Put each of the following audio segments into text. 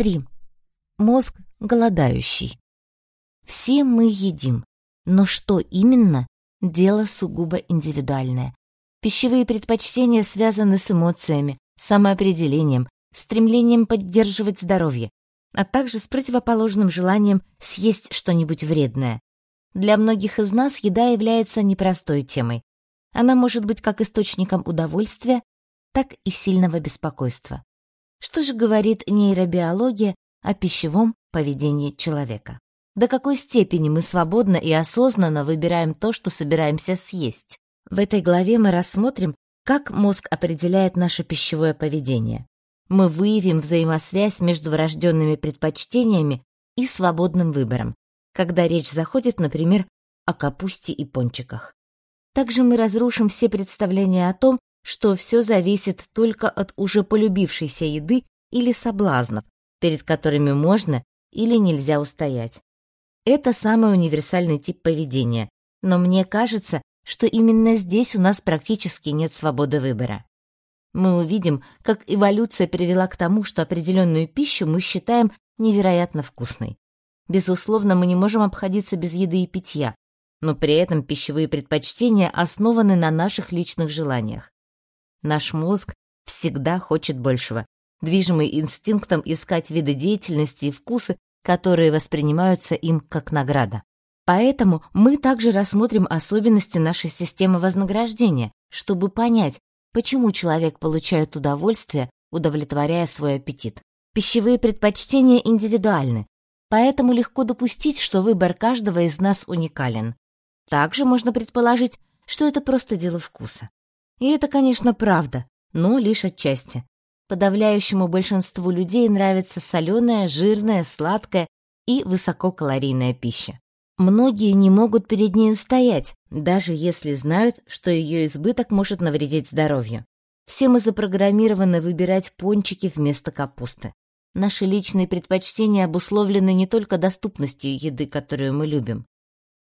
3. Мозг голодающий. Все мы едим, но что именно – дело сугубо индивидуальное. Пищевые предпочтения связаны с эмоциями, самоопределением, стремлением поддерживать здоровье, а также с противоположным желанием съесть что-нибудь вредное. Для многих из нас еда является непростой темой. Она может быть как источником удовольствия, так и сильного беспокойства. Что же говорит нейробиология о пищевом поведении человека? До какой степени мы свободно и осознанно выбираем то, что собираемся съесть? В этой главе мы рассмотрим, как мозг определяет наше пищевое поведение. Мы выявим взаимосвязь между врожденными предпочтениями и свободным выбором, когда речь заходит, например, о капусте и пончиках. Также мы разрушим все представления о том, что все зависит только от уже полюбившейся еды или соблазнов, перед которыми можно или нельзя устоять. Это самый универсальный тип поведения, но мне кажется, что именно здесь у нас практически нет свободы выбора. Мы увидим, как эволюция привела к тому, что определенную пищу мы считаем невероятно вкусной. Безусловно, мы не можем обходиться без еды и питья, но при этом пищевые предпочтения основаны на наших личных желаниях. Наш мозг всегда хочет большего, движимый инстинктом искать виды деятельности и вкусы, которые воспринимаются им как награда. Поэтому мы также рассмотрим особенности нашей системы вознаграждения, чтобы понять, почему человек получает удовольствие, удовлетворяя свой аппетит. Пищевые предпочтения индивидуальны, поэтому легко допустить, что выбор каждого из нас уникален. Также можно предположить, что это просто дело вкуса. И это, конечно, правда, но лишь отчасти. Подавляющему большинству людей нравится соленая, жирная, сладкая и высококалорийная пища. Многие не могут перед ней устоять, даже если знают, что ее избыток может навредить здоровью. Все мы запрограммированы выбирать пончики вместо капусты. Наши личные предпочтения обусловлены не только доступностью еды, которую мы любим.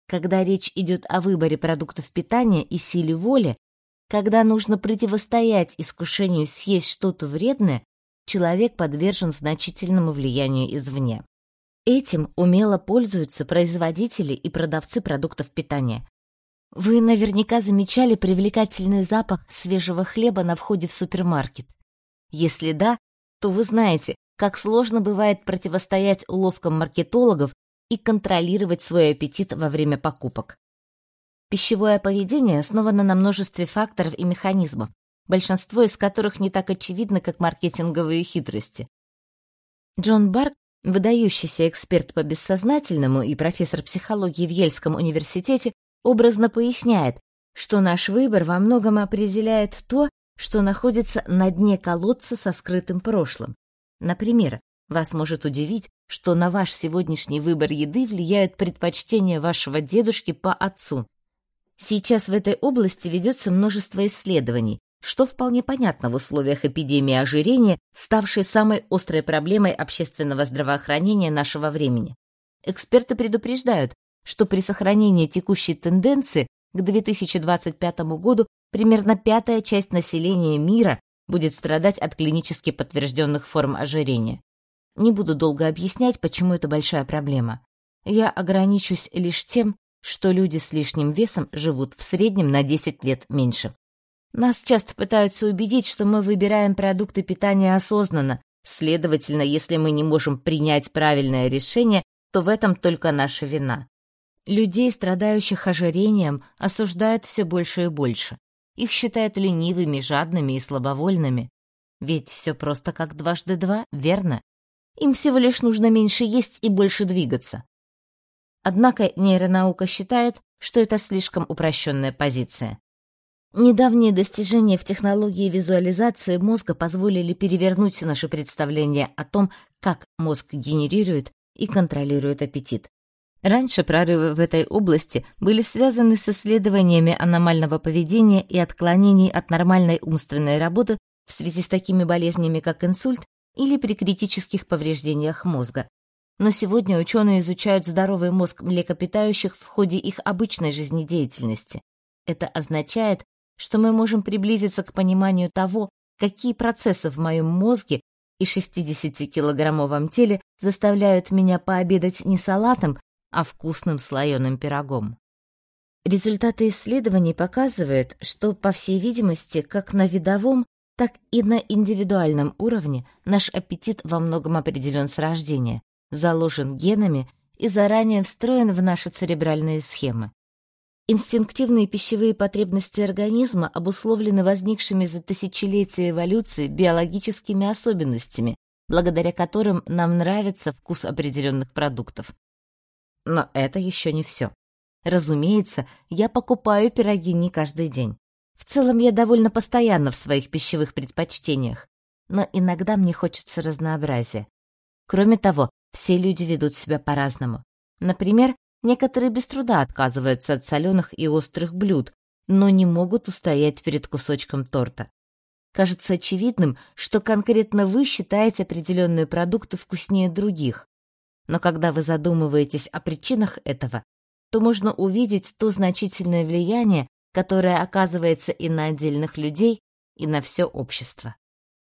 Когда речь идет о выборе продуктов питания и силе воли, когда нужно противостоять искушению съесть что-то вредное, человек подвержен значительному влиянию извне. Этим умело пользуются производители и продавцы продуктов питания. Вы наверняка замечали привлекательный запах свежего хлеба на входе в супермаркет. Если да, то вы знаете, как сложно бывает противостоять уловкам маркетологов и контролировать свой аппетит во время покупок. Пищевое поведение основано на множестве факторов и механизмов, большинство из которых не так очевидно, как маркетинговые хитрости. Джон Барк, выдающийся эксперт по бессознательному и профессор психологии в Ельском университете, образно поясняет, что наш выбор во многом определяет то, что находится на дне колодца со скрытым прошлым. Например, вас может удивить, что на ваш сегодняшний выбор еды влияют предпочтения вашего дедушки по отцу. Сейчас в этой области ведется множество исследований, что вполне понятно в условиях эпидемии ожирения, ставшей самой острой проблемой общественного здравоохранения нашего времени. Эксперты предупреждают, что при сохранении текущей тенденции к 2025 году примерно пятая часть населения мира будет страдать от клинически подтвержденных форм ожирения. Не буду долго объяснять, почему это большая проблема. Я ограничусь лишь тем, что люди с лишним весом живут в среднем на 10 лет меньше. Нас часто пытаются убедить, что мы выбираем продукты питания осознанно, следовательно, если мы не можем принять правильное решение, то в этом только наша вина. Людей, страдающих ожирением, осуждают все больше и больше. Их считают ленивыми, жадными и слабовольными. Ведь все просто как дважды два, верно? Им всего лишь нужно меньше есть и больше двигаться. Однако нейронаука считает, что это слишком упрощенная позиция. Недавние достижения в технологии визуализации мозга позволили перевернуть наши представления о том, как мозг генерирует и контролирует аппетит. Раньше прорывы в этой области были связаны с исследованиями аномального поведения и отклонений от нормальной умственной работы в связи с такими болезнями, как инсульт или при критических повреждениях мозга но сегодня ученые изучают здоровый мозг млекопитающих в ходе их обычной жизнедеятельности. Это означает, что мы можем приблизиться к пониманию того, какие процессы в моем мозге и 60-килограммовом теле заставляют меня пообедать не салатом, а вкусным слоеным пирогом. Результаты исследований показывают, что, по всей видимости, как на видовом, так и на индивидуальном уровне наш аппетит во многом определен с рождения, заложен генами и заранее встроен в наши церебральные схемы. Инстинктивные пищевые потребности организма обусловлены возникшими за тысячелетия эволюции биологическими особенностями, благодаря которым нам нравится вкус определенных продуктов. Но это еще не все. Разумеется, я покупаю пироги не каждый день. В целом я довольно постоянна в своих пищевых предпочтениях, но иногда мне хочется разнообразия. Кроме того, все люди ведут себя по-разному. Например, Некоторые без труда отказываются от соленых и острых блюд, но не могут устоять перед кусочком торта. Кажется очевидным, что конкретно вы считаете определенные продукты вкуснее других. Но когда вы задумываетесь о причинах этого, то можно увидеть то значительное влияние, которое оказывается и на отдельных людей, и на все общество.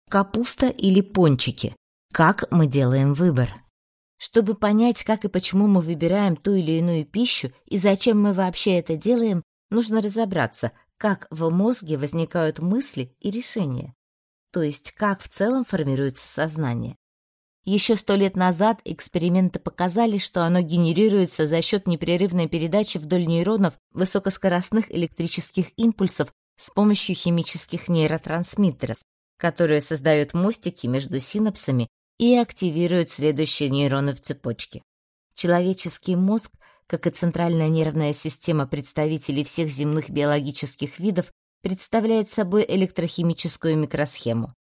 Капуста или пончики. Как мы делаем выбор? Чтобы понять, как и почему мы выбираем ту или иную пищу и зачем мы вообще это делаем, нужно разобраться, как в мозге возникают мысли и решения, то есть как в целом формируется сознание. Еще сто лет назад эксперименты показали, что оно генерируется за счет непрерывной передачи вдоль нейронов высокоскоростных электрических импульсов с помощью химических нейротрансмиттеров, которые создают мостики между синапсами и активирует следующие нейроны в цепочке. Человеческий мозг, как и центральная нервная система представителей всех земных биологических видов, представляет собой электрохимическую микросхему.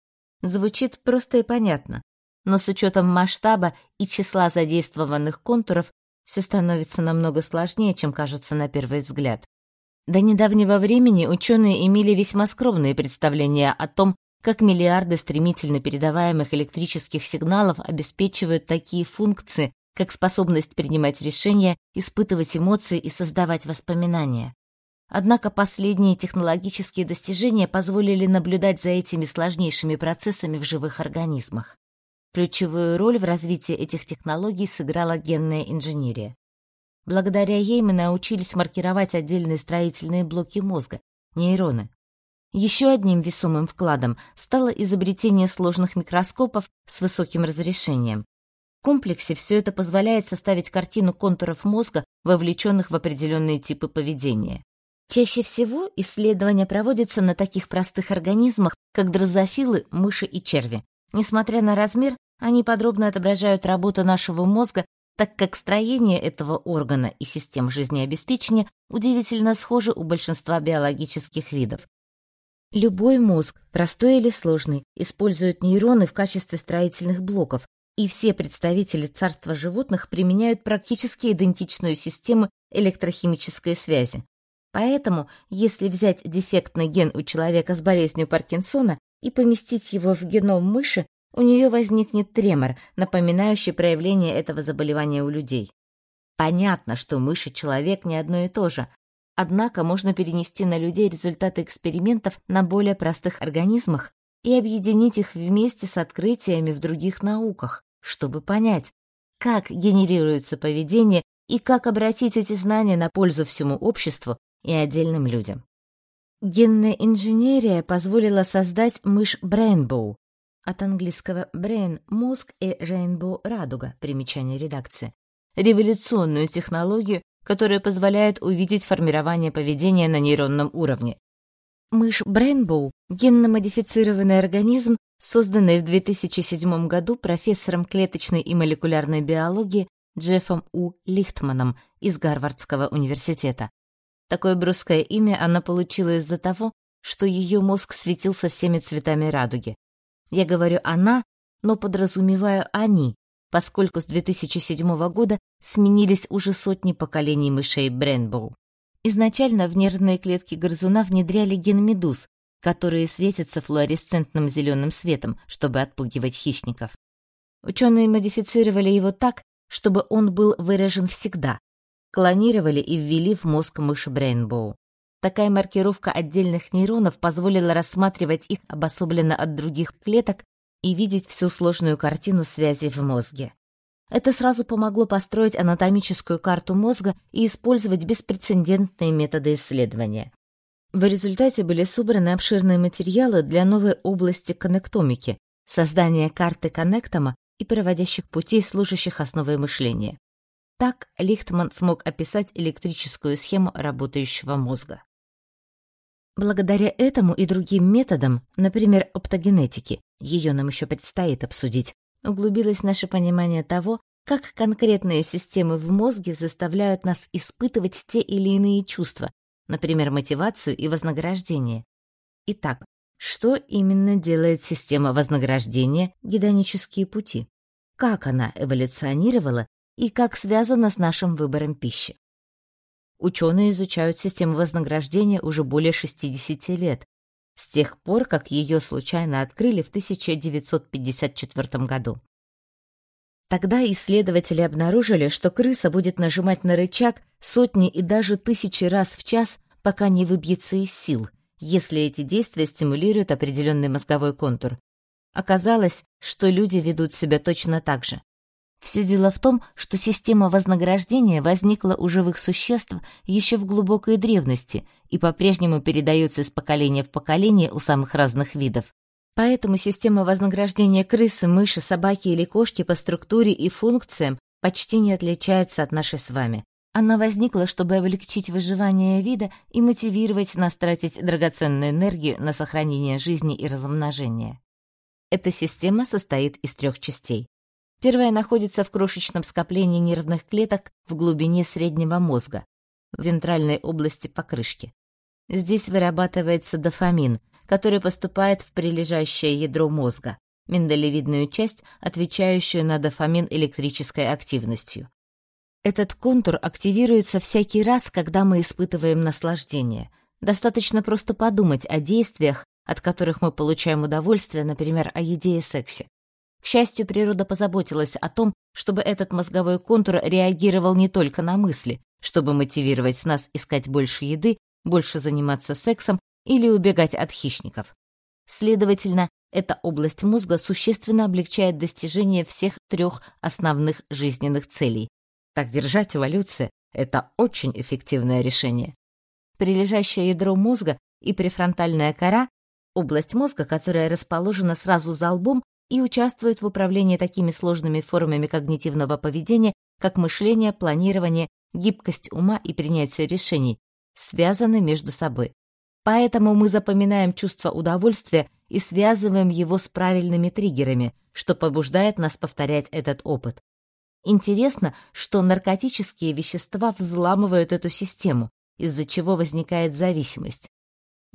Звучит просто и понятно, но с учетом масштаба и числа задействованных контуров все становится намного сложнее, чем кажется на первый взгляд. До недавнего времени ученые имели весьма скромные представления о том, как миллиарды стремительно передаваемых электрических сигналов обеспечивают такие функции, как способность принимать решения, испытывать эмоции и создавать воспоминания. Однако последние технологические достижения позволили наблюдать за этими сложнейшими процессами в живых организмах. Ключевую роль в развитии этих технологий сыграла генная инженерия. Благодаря ей мы научились маркировать отдельные строительные блоки мозга, нейроны, еще одним весомым вкладом стало изобретение сложных микроскопов с высоким разрешением. В комплексе все это позволяет составить картину контуров мозга, вовлеченных в определенные типы поведения. Чаще всего исследования проводятся на таких простых организмах, как дрозофилы, мыши и черви. Несмотря на размер, они подробно отображают работу нашего мозга, так как строение этого органа и систем жизнеобеспечения удивительно схожи у большинства биологических видов. Любой мозг, простой или сложный, использует нейроны в качестве строительных блоков, и все представители царства животных применяют практически идентичную систему электрохимической связи. Поэтому, если взять дефектный ген у человека с болезнью Паркинсона и поместить его в геном мыши, у нее возникнет тремор, напоминающий проявление этого заболевания у людей. Понятно, что мышь и человек не одно и то же, Однако можно перенести на людей результаты экспериментов на более простых организмах и объединить их вместе с открытиями в других науках, чтобы понять, как генерируется поведение и как обратить эти знания на пользу всему обществу и отдельным людям. Генная инженерия позволила создать мышь Брейнбоу, от английского brain – мозг и rainbow – радуга, примечание редакции, революционную технологию, которые позволяют увидеть формирование поведения на нейронном уровне. Мышь Брейнбоу – генно-модифицированный организм, созданный в 2007 году профессором клеточной и молекулярной биологии Джеффом У. Лихтманом из Гарвардского университета. Такое брусское имя она получила из-за того, что ее мозг светился всеми цветами радуги. Я говорю «она», но подразумеваю «они», поскольку с 2007 года сменились уже сотни поколений мышей Бренбоу. Изначально в нервные клетки грызуна внедряли ген медуз, которые светятся флуоресцентным зеленым светом, чтобы отпугивать хищников. Ученые модифицировали его так, чтобы он был выражен всегда. Клонировали и ввели в мозг мыши Брейнбоу. Такая маркировка отдельных нейронов позволила рассматривать их обособленно от других клеток и видеть всю сложную картину связи в мозге. Это сразу помогло построить анатомическую карту мозга и использовать беспрецедентные методы исследования. В результате были собраны обширные материалы для новой области коннектомики, создания карты коннектома и проводящих путей, служащих основой мышления. Так Лихтман смог описать электрическую схему работающего мозга. Благодаря этому и другим методам, например, оптогенетики, ее нам еще предстоит обсудить, углубилось наше понимание того, как конкретные системы в мозге заставляют нас испытывать те или иные чувства, например, мотивацию и вознаграждение. Итак, что именно делает система вознаграждения гедонические пути? Как она эволюционировала и как связана с нашим выбором пищи? Ученые изучают систему вознаграждения уже более 60 лет, с тех пор, как ее случайно открыли в 1954 году. Тогда исследователи обнаружили, что крыса будет нажимать на рычаг сотни и даже тысячи раз в час, пока не выбьется из сил, если эти действия стимулируют определенный мозговой контур. Оказалось, что люди ведут себя точно так же. Все дело в том, что система вознаграждения возникла у живых существ еще в глубокой древности и по-прежнему передается из поколения в поколение у самых разных видов. Поэтому система вознаграждения крысы, мыши, собаки или кошки по структуре и функциям почти не отличается от нашей с вами. Она возникла, чтобы облегчить выживание вида и мотивировать нас тратить драгоценную энергию на сохранение жизни и размножение. Эта система состоит из трех частей. Первая находится в крошечном скоплении нервных клеток в глубине среднего мозга, в вентральной области покрышки. Здесь вырабатывается дофамин, который поступает в прилежащее ядро мозга, миндалевидную часть, отвечающую на дофамин электрической активностью. Этот контур активируется всякий раз, когда мы испытываем наслаждение. Достаточно просто подумать о действиях, от которых мы получаем удовольствие, например, о еде и сексе. К счастью, природа позаботилась о том, чтобы этот мозговой контур реагировал не только на мысли, чтобы мотивировать нас искать больше еды, больше заниматься сексом или убегать от хищников. Следовательно, эта область мозга существенно облегчает достижение всех трех основных жизненных целей. Так держать эволюция — это очень эффективное решение. Прилежащее ядро мозга и префронтальная кора — область мозга, которая расположена сразу за лбом и участвуют в управлении такими сложными формами когнитивного поведения, как мышление, планирование, гибкость ума и принятие решений, связаны между собой. Поэтому мы запоминаем чувство удовольствия и связываем его с правильными триггерами, что побуждает нас повторять этот опыт. Интересно, что наркотические вещества взламывают эту систему, из-за чего возникает зависимость.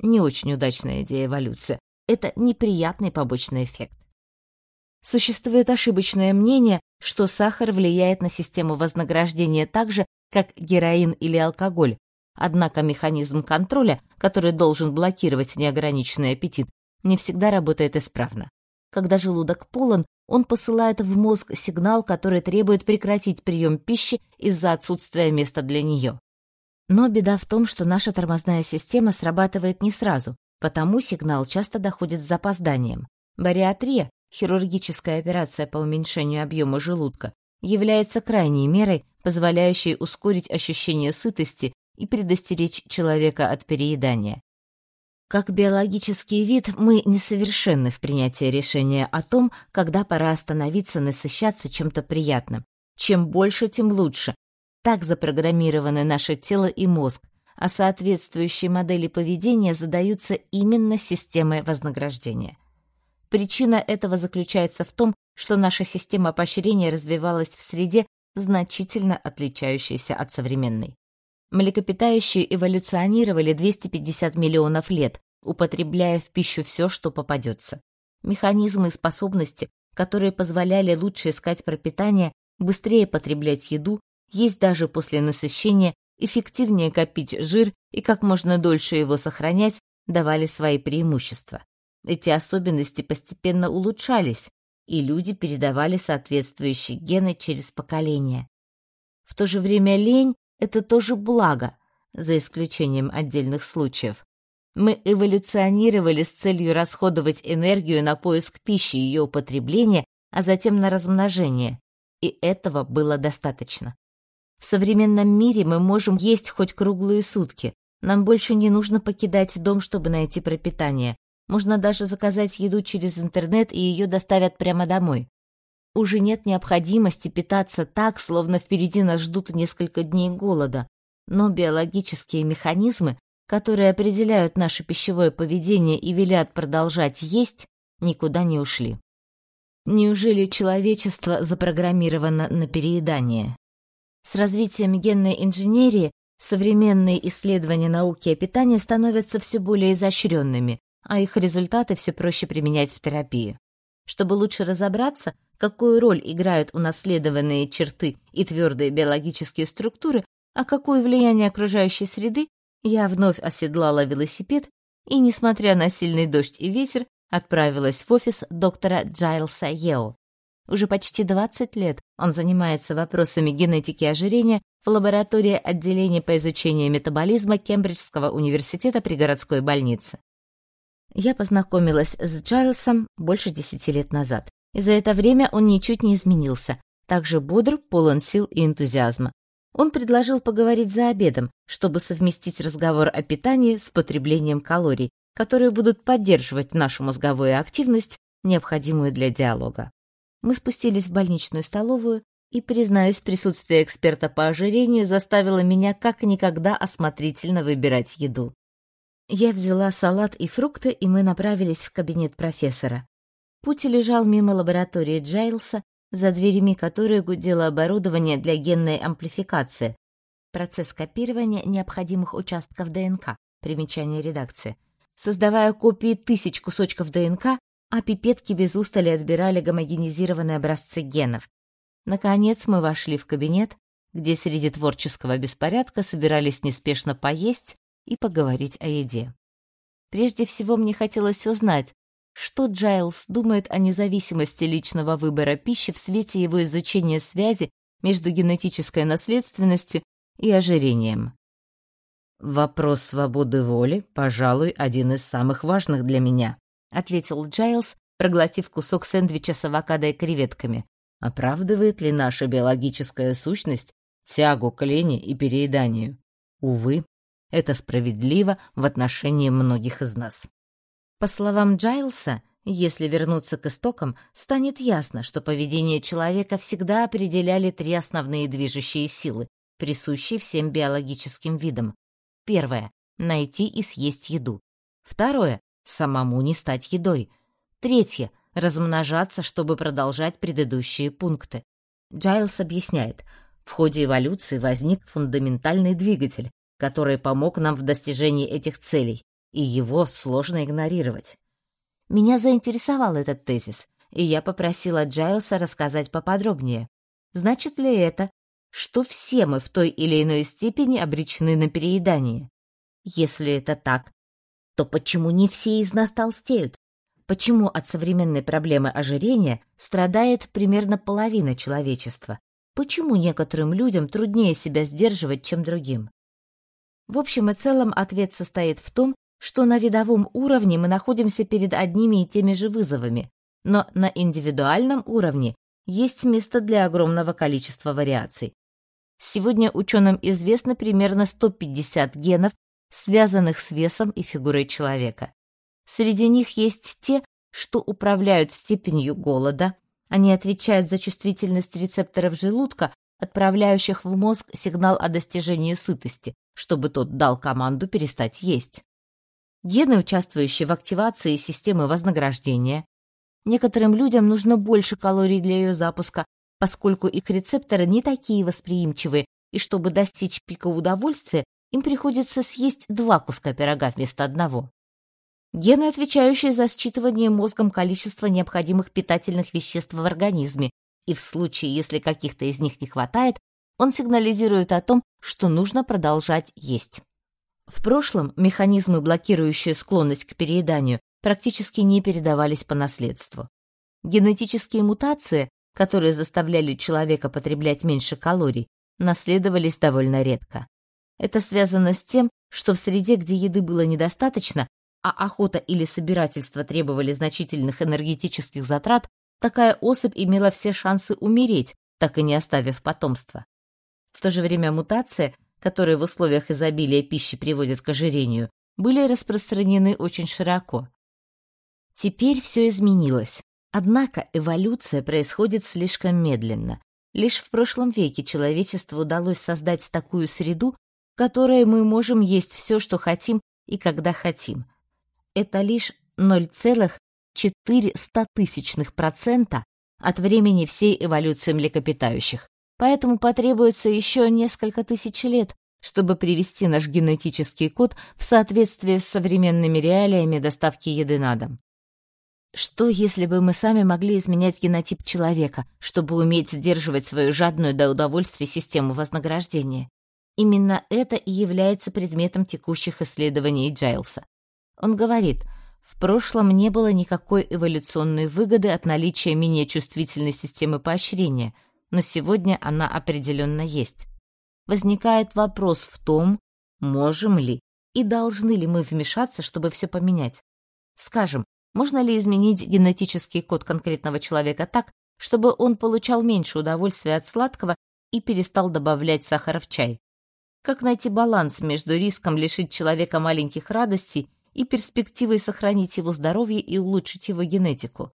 Не очень удачная идея эволюции. Это неприятный побочный эффект. Существует ошибочное мнение, что сахар влияет на систему вознаграждения так же, как героин или алкоголь. Однако механизм контроля, который должен блокировать неограниченный аппетит, не всегда работает исправно. Когда желудок полон, он посылает в мозг сигнал, который требует прекратить прием пищи из-за отсутствия места для нее. Но беда в том, что наша тормозная система срабатывает не сразу, потому сигнал часто доходит с запозданием. Бариатрия хирургическая операция по уменьшению объема желудка является крайней мерой, позволяющей ускорить ощущение сытости и предостеречь человека от переедания. Как биологический вид мы несовершенны в принятии решения о том, когда пора остановиться насыщаться чем-то приятным. Чем больше, тем лучше. Так запрограммированы наше тело и мозг, а соответствующие модели поведения задаются именно системой вознаграждения. Причина этого заключается в том, что наша система поощрения развивалась в среде, значительно отличающейся от современной. Млекопитающие эволюционировали 250 миллионов лет, употребляя в пищу все, что попадется. Механизмы и способности, которые позволяли лучше искать пропитание, быстрее потреблять еду, есть даже после насыщения, эффективнее копить жир и как можно дольше его сохранять, давали свои преимущества. Эти особенности постепенно улучшались, и люди передавали соответствующие гены через поколения. В то же время лень — это тоже благо, за исключением отдельных случаев. Мы эволюционировали с целью расходовать энергию на поиск пищи и ее употребление, а затем на размножение. И этого было достаточно. В современном мире мы можем есть хоть круглые сутки. Нам больше не нужно покидать дом, чтобы найти пропитание. Можно даже заказать еду через интернет, и ее доставят прямо домой. Уже нет необходимости питаться так, словно впереди нас ждут несколько дней голода. Но биологические механизмы, которые определяют наше пищевое поведение и велят продолжать есть, никуда не ушли. Неужели человечество запрограммировано на переедание? С развитием генной инженерии современные исследования науки о питании становятся все более изощренными, а их результаты все проще применять в терапии. Чтобы лучше разобраться, какую роль играют унаследованные черты и твердые биологические структуры, а какое влияние окружающей среды, я вновь оседлала велосипед и, несмотря на сильный дождь и ветер, отправилась в офис доктора Джайлса Йео. Уже почти 20 лет он занимается вопросами генетики ожирения в лаборатории отделения по изучению метаболизма Кембриджского университета при городской больнице. Я познакомилась с Джайлсом больше десяти лет назад, и за это время он ничуть не изменился, также бодр, полон сил и энтузиазма. Он предложил поговорить за обедом, чтобы совместить разговор о питании с потреблением калорий, которые будут поддерживать нашу мозговую активность, необходимую для диалога. Мы спустились в больничную столовую, и, признаюсь, присутствие эксперта по ожирению заставило меня как никогда осмотрительно выбирать еду. Я взяла салат и фрукты, и мы направились в кабинет профессора. Путь лежал мимо лаборатории Джайлса, за дверями которой гудело оборудование для генной амплификации, процесс копирования необходимых участков ДНК, примечание редакции. Создавая копии тысяч кусочков ДНК, а пипетки без устали отбирали гомогенизированные образцы генов. Наконец мы вошли в кабинет, где среди творческого беспорядка собирались неспешно поесть и поговорить о еде. Прежде всего мне хотелось узнать, что Джайлс думает о независимости личного выбора пищи в свете его изучения связи между генетической наследственностью и ожирением. «Вопрос свободы воли, пожалуй, один из самых важных для меня», — ответил Джайлз, проглотив кусок сэндвича с авокадо и креветками. «Оправдывает ли наша биологическая сущность тягу к лени и перееданию? Увы, это справедливо в отношении многих из нас». По словам Джайлса, если вернуться к истокам, станет ясно, что поведение человека всегда определяли три основные движущие силы, присущие всем биологическим видам. Первое — найти и съесть еду. Второе самому не стать едой. Третье — размножаться, чтобы продолжать предыдущие пункты. Джайлс объясняет, в ходе эволюции возник фундаментальный двигатель, который помог нам в достижении этих целей, и его сложно игнорировать. Меня заинтересовал этот тезис, и я попросила Джайлса рассказать поподробнее. Значит ли это, что все мы в той или иной степени обречены на переедание? Если это так, то почему не все из нас толстеют? Почему от современной проблемы ожирения страдает примерно половина человечества? Почему некоторым людям труднее себя сдерживать, чем другим? В общем и целом ответ состоит в том, что на видовом уровне мы находимся перед одними и теми же вызовами, но на индивидуальном уровне есть место для огромного количества вариаций. Сегодня ученым известно примерно 150 генов, связанных с весом и фигурой человека. Среди них есть те, что управляют степенью голода, они отвечают за чувствительность рецепторов желудка, отправляющих в мозг сигнал о достижении сытости, чтобы тот дал команду перестать есть. Гены, участвующие в активации системы вознаграждения. Некоторым людям нужно больше калорий для ее запуска, поскольку их рецепторы не такие восприимчивые, и чтобы достичь пика удовольствия, им приходится съесть два куска пирога вместо одного. Гены, отвечающие за считывание мозгом количества необходимых питательных веществ в организме, и в случае, если каких-то из них не хватает, он сигнализирует о том, что нужно продолжать есть. В прошлом механизмы, блокирующие склонность к перееданию, практически не передавались по наследству. Генетические мутации, которые заставляли человека потреблять меньше калорий, наследовались довольно редко. Это связано с тем, что в среде, где еды было недостаточно, а охота или собирательство требовали значительных энергетических затрат, такая особь имела все шансы умереть, так и не оставив потомства. В то же время мутация, которые в условиях изобилия пищи приводят к ожирению, были распространены очень широко. Теперь все изменилось. Однако эволюция происходит слишком медленно. Лишь в прошлом веке человечеству удалось создать такую среду, в которой мы можем есть все, что хотим и когда хотим. Это лишь 0,04% от времени всей эволюции млекопитающих. Поэтому потребуется еще несколько тысяч лет, чтобы привести наш генетический код в соответствие с современными реалиями доставки еды на дом. Что, если бы мы сами могли изменять генотип человека, чтобы уметь сдерживать свою жадную до удовольствия систему вознаграждения? Именно это и является предметом текущих исследований Джайлса. Он говорит, в прошлом не было никакой эволюционной выгоды от наличия менее чувствительной системы поощрения, но сегодня она определенно есть. Возникает вопрос в том, можем ли и должны ли мы вмешаться, чтобы все поменять. Скажем, можно ли изменить генетический код конкретного человека так, чтобы он получал меньше удовольствия от сладкого и перестал добавлять сахара в чай? Как найти баланс между риском лишить человека маленьких радостей и перспективой сохранить его здоровье и улучшить его генетику?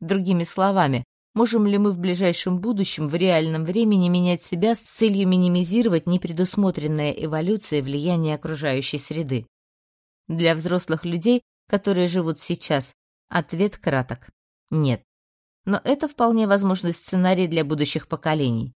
Другими словами, можем ли мы в ближайшем будущем в реальном времени менять себя с целью минимизировать непредусмотренное эволюцией влияние окружающей среды? Для взрослых людей которые живут сейчас? Ответ краток. Нет. Но это вполне возможный сценарий для будущих поколений.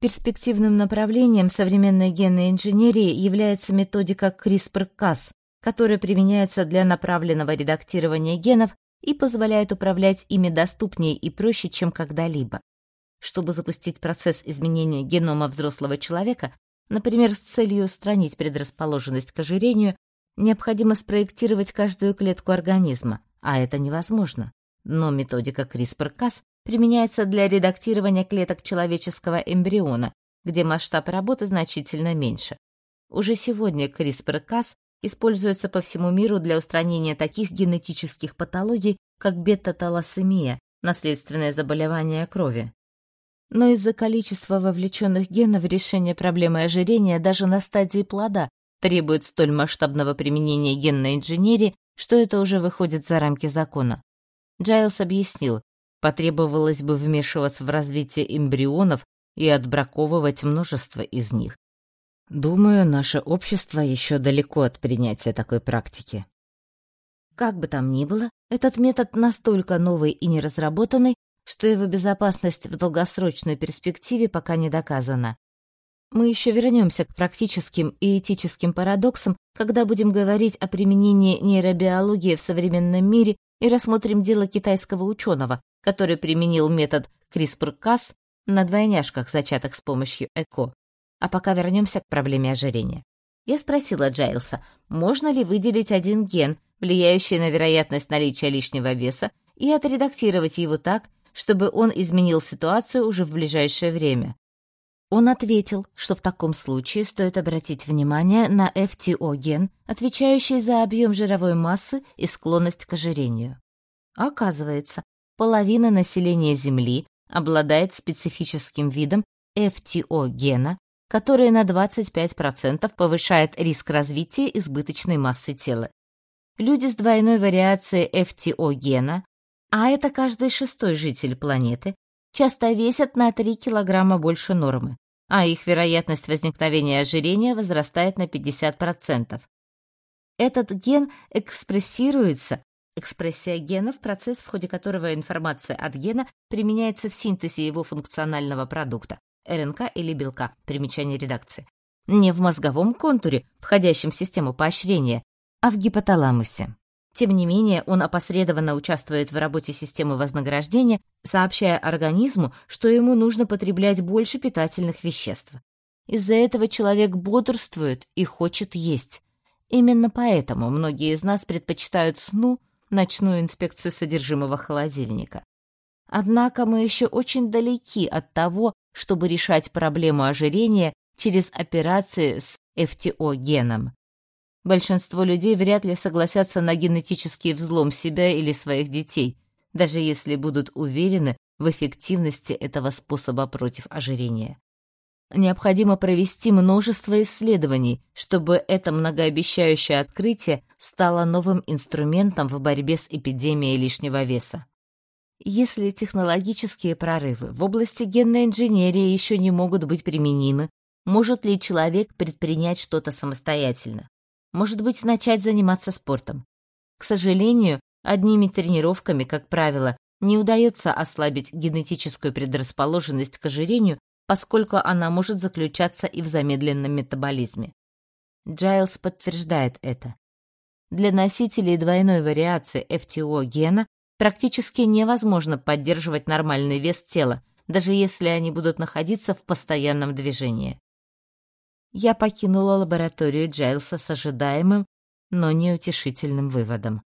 Перспективным направлением современной генной инженерии является методика CRISPR-Cas, которая применяется для направленного редактирования генов и позволяет управлять ими доступнее и проще, чем когда-либо. Чтобы запустить процесс изменения генома взрослого человека, например, с целью устранить предрасположенность к ожирению, Необходимо спроектировать каждую клетку организма, а это невозможно. Но методика CRISPR-Cas применяется для редактирования клеток человеческого эмбриона, где масштаб работы значительно меньше. Уже сегодня CRISPR-Cas используется по всему миру для устранения таких генетических патологий, как бета-талассемия, наследственное заболевание крови. Но из-за количества вовлеченных генов решение проблемы ожирения даже на стадии плода требует столь масштабного применения генной инженерии, что это уже выходит за рамки закона. Джайлс объяснил, потребовалось бы вмешиваться в развитие эмбрионов и отбраковывать множество из них. Думаю, наше общество еще далеко от принятия такой практики. Как бы там ни было, этот метод настолько новый и неразработанный, что его безопасность в долгосрочной перспективе пока не доказана. Мы еще вернемся к практическим и этическим парадоксам, когда будем говорить о применении нейробиологии в современном мире и рассмотрим дело китайского ученого, который применил метод CRISPR-Cas на двойняшках, зачатых с помощью ЭКО. А пока вернемся к проблеме ожирения. Я спросила Джайлса, можно ли выделить один ген, влияющий на вероятность наличия лишнего веса, и отредактировать его так, чтобы он изменил ситуацию уже в ближайшее время. Он ответил, что в таком случае стоит обратить внимание на FTO-ген, отвечающий за объем жировой массы и склонность к ожирению. Оказывается, половина населения Земли обладает специфическим видом FTO-гена, который на 25% повышает риск развития избыточной массы тела. Люди с двойной вариацией FTO-гена, а это каждый шестой житель планеты, часто весят на 3 килограмма больше нормы, а их вероятность возникновения ожирения возрастает на 50%. Этот ген экспрессируется, экспрессия генов – процесс, в ходе которого информация от гена применяется в синтезе его функционального продукта – РНК или белка, примечание редакции. Не в мозговом контуре, входящем в систему поощрения, а в гипоталамусе. Тем не менее, он опосредованно участвует в работе системы вознаграждения, сообщая организму, что ему нужно потреблять больше питательных веществ. Из-за этого человек бодрствует и хочет есть. Именно поэтому многие из нас предпочитают сну ночную инспекцию содержимого холодильника. Однако мы еще очень далеки от того, чтобы решать проблему ожирения через операции с FTO-геном. Большинство людей вряд ли согласятся на генетический взлом себя или своих детей, даже если будут уверены в эффективности этого способа против ожирения. Необходимо провести множество исследований, чтобы это многообещающее открытие стало новым инструментом в борьбе с эпидемией лишнего веса. Если технологические прорывы в области генной инженерии еще не могут быть применимы, может ли человек предпринять что-то самостоятельно? Может быть, начать заниматься спортом? К сожалению, одними тренировками, как правило, не удается ослабить генетическую предрасположенность к ожирению, поскольку она может заключаться и в замедленном метаболизме. Джайлс подтверждает это. Для носителей двойной вариации FTO гена практически невозможно поддерживать нормальный вес тела, даже если они будут находиться в постоянном движении. Я покинула лабораторию Джайлса с ожидаемым, но неутешительным выводом.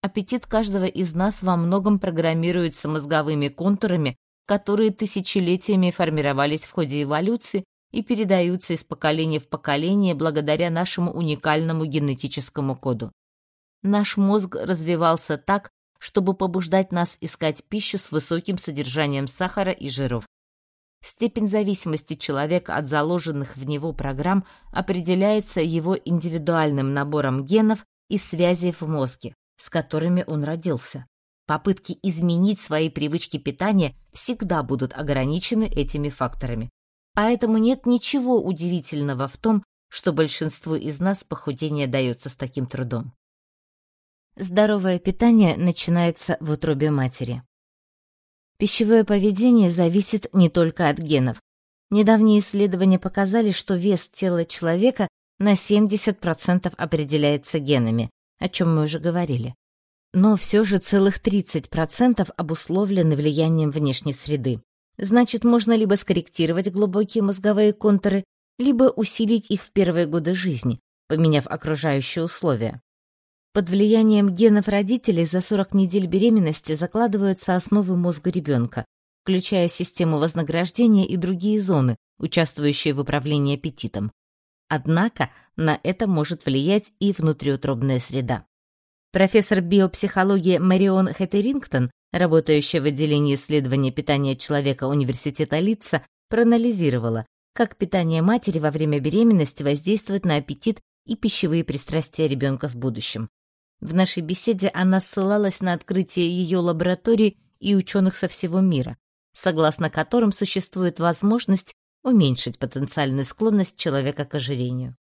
Аппетит каждого из нас во многом программируется мозговыми контурами, которые тысячелетиями формировались в ходе эволюции и передаются из поколения в поколение благодаря нашему уникальному генетическому коду. Наш мозг развивался так, чтобы побуждать нас искать пищу с высоким содержанием сахара и жиров. Степень зависимости человека от заложенных в него программ определяется его индивидуальным набором генов и связей в мозге, с которыми он родился. Попытки изменить свои привычки питания всегда будут ограничены этими факторами. Поэтому нет ничего удивительного в том, что большинству из нас похудение дается с таким трудом. Здоровое питание начинается в утробе матери. Пищевое поведение зависит не только от генов. Недавние исследования показали, что вес тела человека на 70% определяется генами, о чем мы уже говорили. Но все же целых 30% обусловлены влиянием внешней среды. Значит, можно либо скорректировать глубокие мозговые контуры, либо усилить их в первые годы жизни, поменяв окружающие условия. Под влиянием генов родителей за 40 недель беременности закладываются основы мозга ребенка, включая систему вознаграждения и другие зоны, участвующие в управлении аппетитом. Однако на это может влиять и внутриутробная среда. Профессор биопсихологии Марион Хеттерингтон, работающая в отделении исследования питания человека Университета Литца, проанализировала, как питание матери во время беременности воздействует на аппетит и пищевые пристрастия ребенка в будущем. В нашей беседе она ссылалась на открытие ее лаборатории и ученых со всего мира, согласно которым существует возможность уменьшить потенциальную склонность человека к ожирению.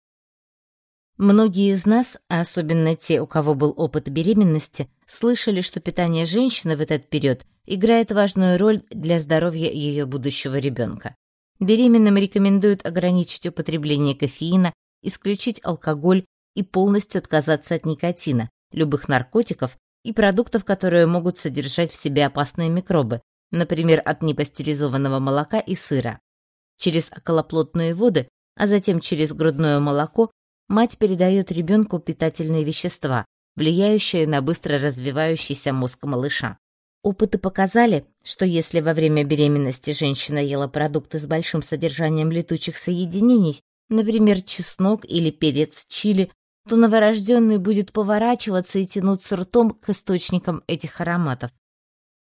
Многие из нас, а особенно те, у кого был опыт беременности, слышали, что питание женщины в этот период играет важную роль для здоровья ее будущего ребенка. Беременным рекомендуют ограничить употребление кофеина, исключить алкоголь и полностью отказаться от никотина, любых наркотиков и продуктов, которые могут содержать в себе опасные микробы, например, от непастеризованного молока и сыра. Через околоплотные воды, а затем через грудное молоко мать передает ребенку питательные вещества, влияющие на быстро развивающийся мозг малыша. Опыты показали, что если во время беременности женщина ела продукты с большим содержанием летучих соединений, например, чеснок или перец чили, то новорожденный будет поворачиваться и тянуться ртом к источникам этих ароматов.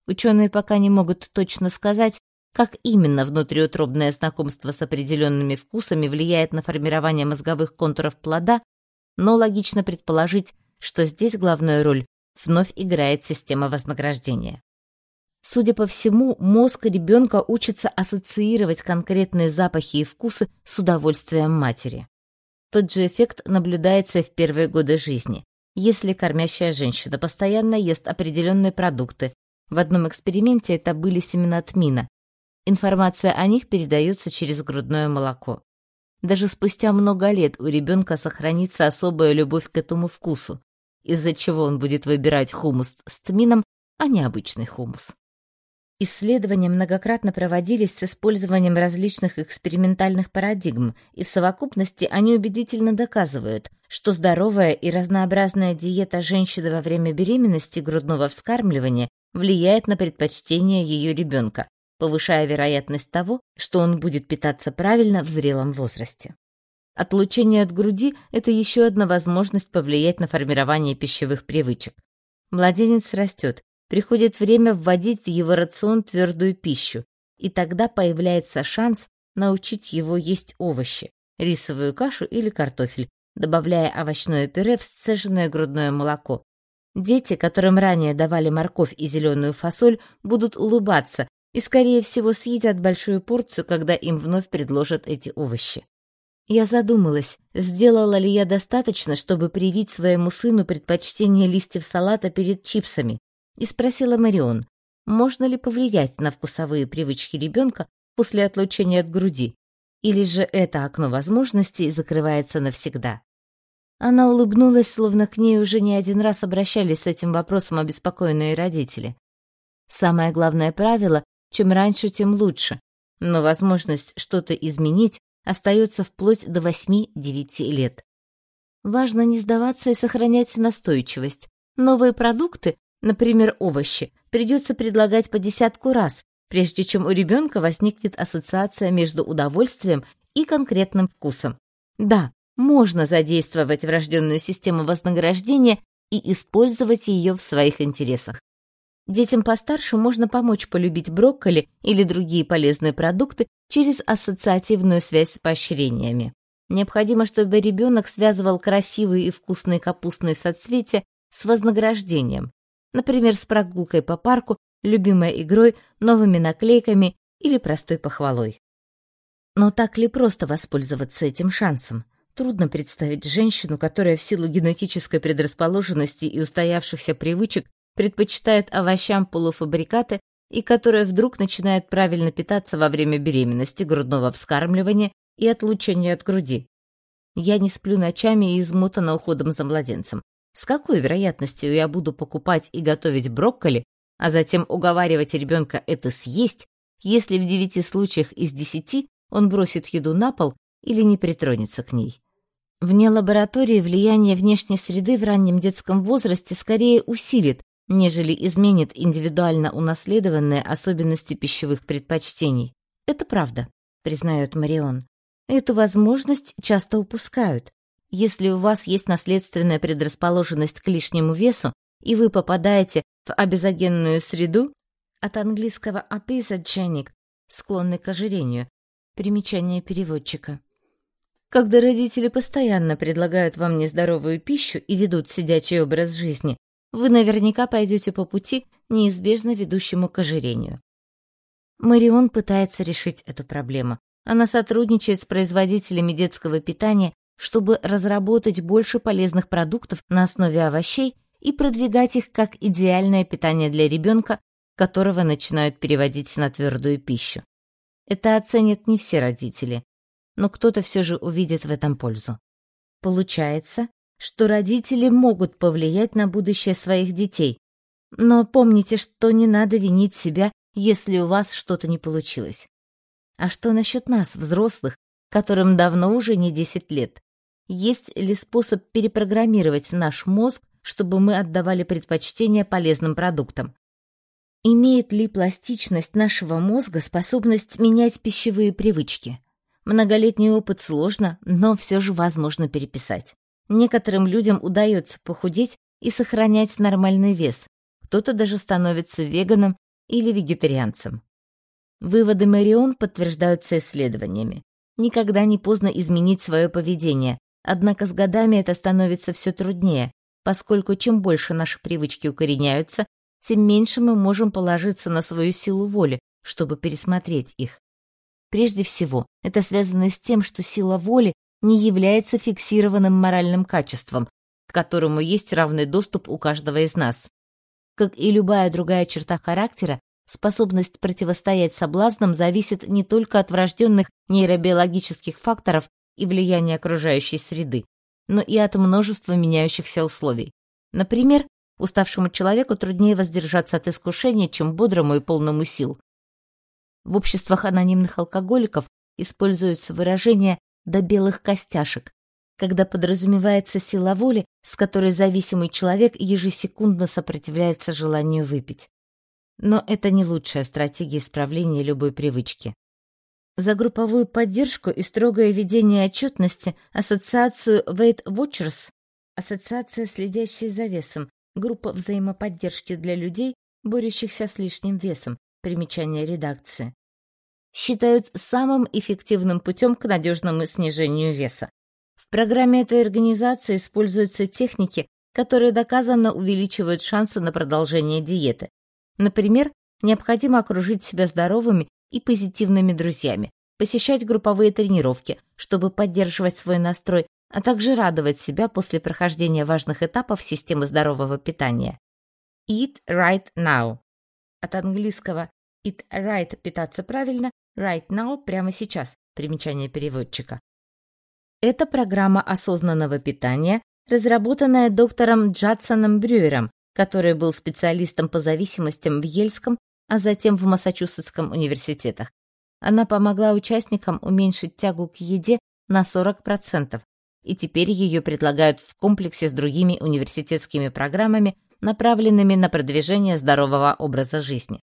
Ученые пока не могут точно сказать, как именно внутриутробное знакомство с определенными вкусами влияет на формирование мозговых контуров плода, но логично предположить, что здесь главную роль вновь играет система вознаграждения. Судя по всему, мозг ребенка учится ассоциировать конкретные запахи и вкусы с удовольствием матери. Тот же эффект наблюдается в первые годы жизни, если кормящая женщина постоянно ест определенные продукты. В одном эксперименте это были семена тмина. Информация о них передается через грудное молоко. Даже спустя много лет у ребенка сохранится особая любовь к этому вкусу, из-за чего он будет выбирать хумус с тмином, а не обычный хумус. Исследования многократно проводились с использованием различных экспериментальных парадигм, и в совокупности они убедительно доказывают, что здоровая и разнообразная диета женщины во время беременности грудного вскармливания влияет на предпочтение ее ребенка, повышая вероятность того, что он будет питаться правильно в зрелом возрасте. Отлучение от груди – это еще одна возможность повлиять на формирование пищевых привычек. Младенец растет, приходит время вводить в его рацион твердую пищу, и тогда появляется шанс научить его есть овощи, рисовую кашу или картофель, добавляя овощное пюре в сцеженное грудное молоко. Дети, которым ранее давали морковь и зеленую фасоль, будут улыбаться и, скорее всего, съедят большую порцию, когда им вновь предложат эти овощи. Я задумалась, сделала ли я достаточно, чтобы привить своему сыну предпочтение листьев салата перед чипсами, и спросила Марион, можно ли повлиять на вкусовые привычки ребенка после отлучения от груди, или же это окно возможностей закрывается навсегда. Она улыбнулась, словно к ней уже не один раз обращались с этим вопросом обеспокоенные родители. Самое главное правило — чем раньше, тем лучше, но возможность что-то изменить остается вплоть до 8-9 лет. Важно не сдаваться и сохранять настойчивость. Новые продукты, например, овощи, придется предлагать по десятку раз, прежде чем у ребенка возникнет ассоциация между удовольствием и конкретным вкусом. Да, можно задействовать врожденную систему вознаграждения и использовать ее в своих интересах. Детям постарше можно помочь полюбить брокколи или другие полезные продукты через ассоциативную связь с поощрениями. Необходимо, чтобы ребенок связывал красивые и вкусные капустные соцветия с вознаграждением, например, с прогулкой по парку, любимой игрой, новыми наклейками или простой похвалой. Но так ли просто воспользоваться этим шансом? Трудно представить женщину, которая в силу генетической предрасположенности и устоявшихся привычек предпочитает овощам полуфабрикаты и которая вдруг начинает правильно питаться во время беременности, грудного вскармливания и отлучения от груди. Я не сплю ночами и измотана уходом за младенцем. С какой вероятностью я буду покупать и готовить брокколи, а затем уговаривать ребенка это съесть, если в девяти случаях из десяти он бросит еду на пол или не притронется к ней? Вне лаборатории влияние внешней среды в раннем детском возрасте скорее усилит, нежели изменит индивидуально унаследованные особенности пищевых предпочтений. Это правда, признает Марион. Эту возможность часто упускают. Если у вас есть наследственная предрасположенность к лишнему весу, и вы попадаете в обезогенную среду, от английского «апизогenic» — склонный к ожирению, примечание переводчика. Когда родители постоянно предлагают вам нездоровую пищу и ведут сидячий образ жизни, вы наверняка пойдете по пути, неизбежно ведущему к ожирению. Марион пытается решить эту проблему. Она сотрудничает с производителями детского питания, чтобы разработать больше полезных продуктов на основе овощей и продвигать их как идеальное питание для ребенка, которого начинают переводить на твердую пищу. Это оценят не все родители, но кто-то все же увидит в этом пользу. Получается, что родители могут повлиять на будущее своих детей. Но помните, что не надо винить себя, если у вас что-то не получилось. А что насчет нас, взрослых, которым давно уже не 10 лет? Есть ли способ перепрограммировать наш мозг, чтобы мы отдавали предпочтение полезным продуктам? Имеет ли пластичность нашего мозга способность менять пищевые привычки? Многолетний опыт сложно, но все же возможно переписать. Некоторым людям удается похудеть и сохранять нормальный вес, кто-то даже становится веганом или вегетарианцем. Выводы Марион подтверждаются исследованиями. Никогда не поздно изменить свое поведение, однако с годами это становится все труднее, поскольку чем больше наши привычки укореняются, тем меньше мы можем положиться на свою силу воли, чтобы пересмотреть их. Прежде всего, это связано с тем, что сила воли не является фиксированным моральным качеством, к которому есть равный доступ у каждого из нас. Как и любая другая черта характера, способность противостоять соблазнам зависит не только от врожденных нейробиологических факторов и влияния окружающей среды, но и от множества меняющихся условий. Например, уставшему человеку труднее воздержаться от искушения, чем бодрому и полному сил. В обществах анонимных алкоголиков используются выражения до белых костяшек, когда подразумевается сила воли, с которой зависимый человек ежесекундно сопротивляется желанию выпить. Но это не лучшая стратегия исправления любой привычки. За групповую поддержку и строгое ведение отчетности Ассоциацию Weight Watchers, Ассоциация, следящая за весом, группа взаимоподдержки для людей, борющихся с лишним весом, примечание редакции, считают самым эффективным путем к надежному снижению веса. В программе этой организации используются техники, которые доказанно увеличивают шансы на продолжение диеты. Например, необходимо окружить себя здоровыми и позитивными друзьями, посещать групповые тренировки, чтобы поддерживать свой настрой, а также радовать себя после прохождения важных этапов системы здорового питания. Eat right now. От английского eat right – питаться правильно, right now – прямо сейчас, примечание переводчика. Это программа осознанного питания, разработанная доктором Джадсоном Брюером, который был специалистом по зависимостям в Ельском а затем в Массачусетском университетах. Она помогла участникам уменьшить тягу к еде на 40%, и теперь ее предлагают в комплексе с другими университетскими программами, направленными на продвижение здорового образа жизни.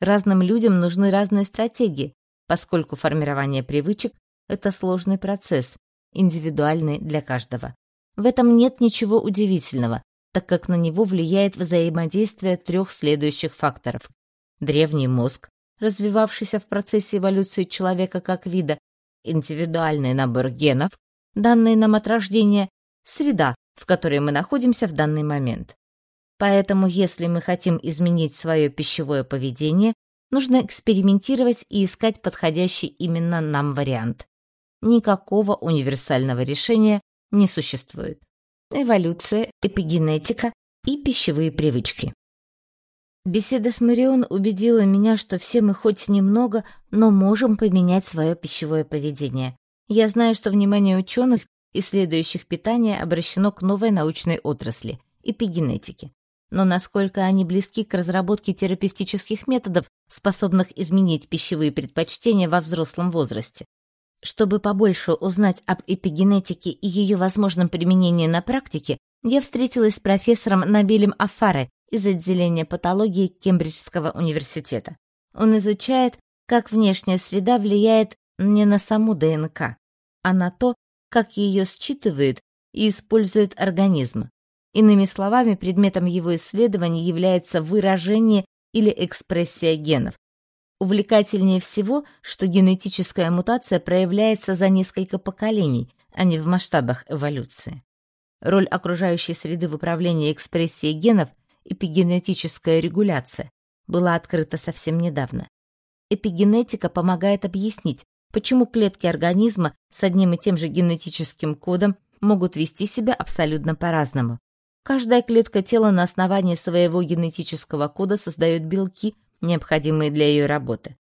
Разным людям нужны разные стратегии, поскольку формирование привычек – это сложный процесс, индивидуальный для каждого. В этом нет ничего удивительного, так как на него влияет взаимодействие трех следующих факторов древний мозг, развивавшийся в процессе эволюции человека как вида, индивидуальный набор генов, данные нам от рождения, среда, в которой мы находимся в данный момент. Поэтому, если мы хотим изменить свое пищевое поведение, нужно экспериментировать и искать подходящий именно нам вариант. Никакого универсального решения не существует. Эволюция, эпигенетика и пищевые привычки. Беседа с Марион убедила меня, что все мы хоть немного, но можем поменять свое пищевое поведение. Я знаю, что внимание ученых, исследующих питание, обращено к новой научной отрасли – эпигенетике. Но насколько они близки к разработке терапевтических методов, способных изменить пищевые предпочтения во взрослом возрасте? Чтобы побольше узнать об эпигенетике и ее возможном применении на практике, я встретилась с профессором Набилем Афаре из отделения патологии Кембриджского университета. Он изучает, как внешняя среда влияет не на саму ДНК, а на то, как ее считывает и использует организм. Иными словами, предметом его исследований является выражение или экспрессия генов. Увлекательнее всего, что генетическая мутация проявляется за несколько поколений, а не в масштабах эволюции. Роль окружающей среды в управлении экспрессией генов – эпигенетическая регуляция, была открыта совсем недавно. Эпигенетика помогает объяснить, почему клетки организма с одним и тем же генетическим кодом могут вести себя абсолютно по-разному. Каждая клетка тела на основании своего генетического кода создает белки, необходимые для ее работы.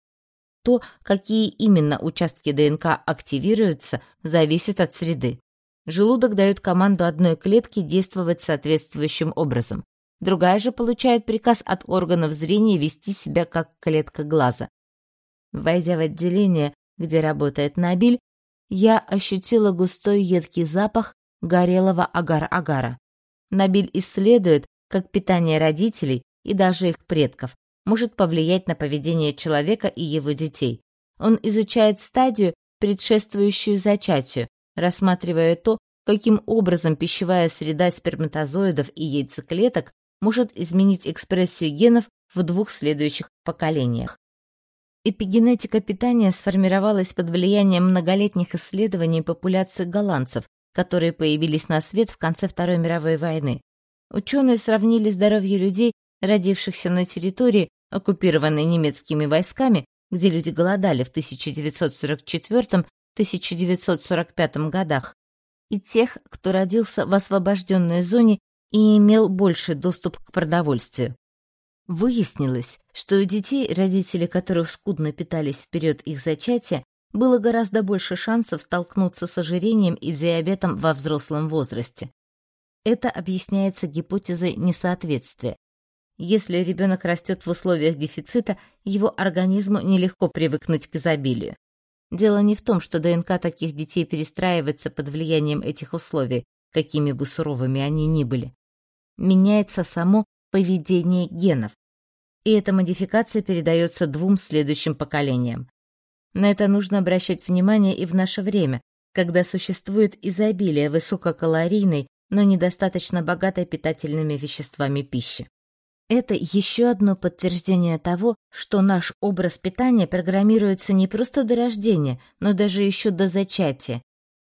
То, какие именно участки ДНК активируются, зависит от среды. Желудок дает команду одной клетке действовать соответствующим образом другая же получает приказ от органов зрения вести себя как клетка глаза. Войдя в отделение, где работает Набиль, я ощутила густой едкий запах горелого агар-агара. Набиль исследует, как питание родителей и даже их предков может повлиять на поведение человека и его детей. Он изучает стадию, предшествующую зачатию, рассматривая то, каким образом пищевая среда сперматозоидов и яйцеклеток может изменить экспрессию генов в двух следующих поколениях. Эпигенетика питания сформировалась под влиянием многолетних исследований популяции голландцев, которые появились на свет в конце Второй мировой войны. Ученые сравнили здоровье людей, родившихся на территории, оккупированной немецкими войсками, где люди голодали в 1944-1945 годах, и тех, кто родился в освобожденной зоне и имел больший доступ к продовольствию. Выяснилось, что у детей, родители которых скудно питались в период их зачатия, было гораздо больше шансов столкнуться с ожирением и диабетом во взрослом возрасте. Это объясняется гипотезой несоответствия. Если ребенок растет в условиях дефицита, его организму нелегко привыкнуть к изобилию. Дело не в том, что ДНК таких детей перестраивается под влиянием этих условий, какими бы суровыми они ни были меняется само поведение генов. И эта модификация передается двум следующим поколениям. На это нужно обращать внимание и в наше время, когда существует изобилие высококалорийной, но недостаточно богатой питательными веществами пищи. Это еще одно подтверждение того, что наш образ питания программируется не просто до рождения, но даже еще до зачатия.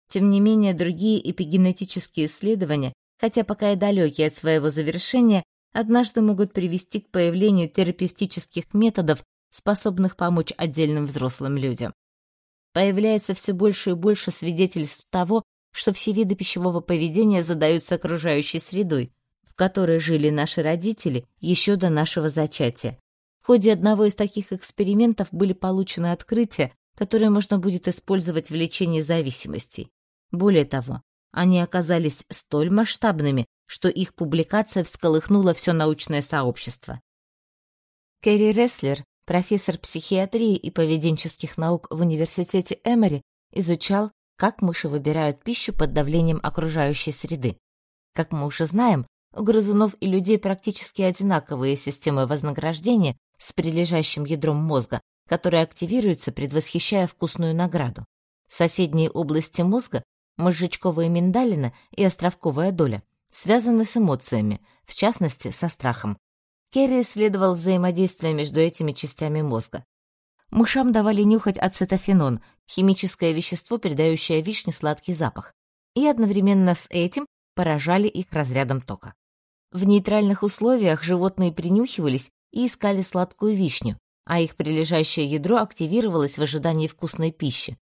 Тем не менее, другие эпигенетические исследования, хотя пока и далекие от своего завершения, однажды могут привести к появлению терапевтических методов, способных помочь отдельным взрослым людям. Появляется все больше и больше свидетельств того, что все виды пищевого поведения задаются окружающей средой, в которой жили наши родители еще до нашего зачатия. В ходе одного из таких экспериментов были получены открытия, которые можно будет использовать в лечении зависимостей. Более того, они оказались столь масштабными, что их публикация всколыхнула все научное сообщество. Кэрри Ресслер, профессор психиатрии и поведенческих наук в университете Эмори, изучал, как мыши выбирают пищу под давлением окружающей среды. Как мы уже знаем, у грызунов и людей практически одинаковые системы вознаграждения с прилежащим ядром мозга, которые активируются, предвосхищая вкусную награду. Соседние области мозга, мозжечковая миндалина и островковая доля, связаны с эмоциями, в частности, со страхом. Керри исследовал взаимодействие между этими частями мозга. Мышам давали нюхать ацетофенон, химическое вещество, передающее вишне сладкий запах, и одновременно с этим поражали их разрядом тока. В нейтральных условиях животные принюхивались и искали сладкую вишню, а их прилежащее ядро активировалось в ожидании вкусной пищи.